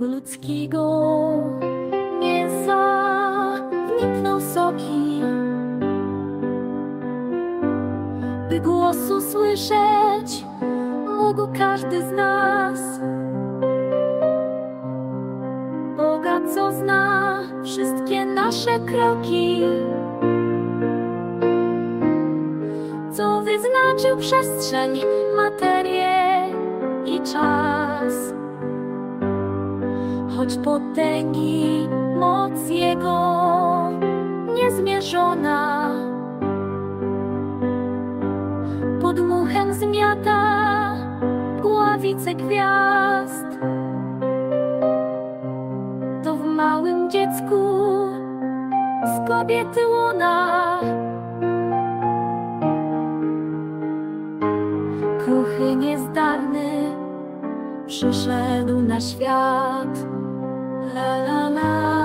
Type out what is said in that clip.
ludzkiego mięsa wniknął soki, by głosu słyszeć mógł każdy z nas. Boga, co zna wszystkie nasze kroki, co wyznaczył przestrzeń, materię i czas. Choć potęgi moc Jego niezmierzona, pod muchem zmiata gławice gwiazd. To w małym dziecku z kobiety łona kruchy niezdarny przyszedł na świat. La la la.